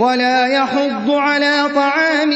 ولا يحض على طعام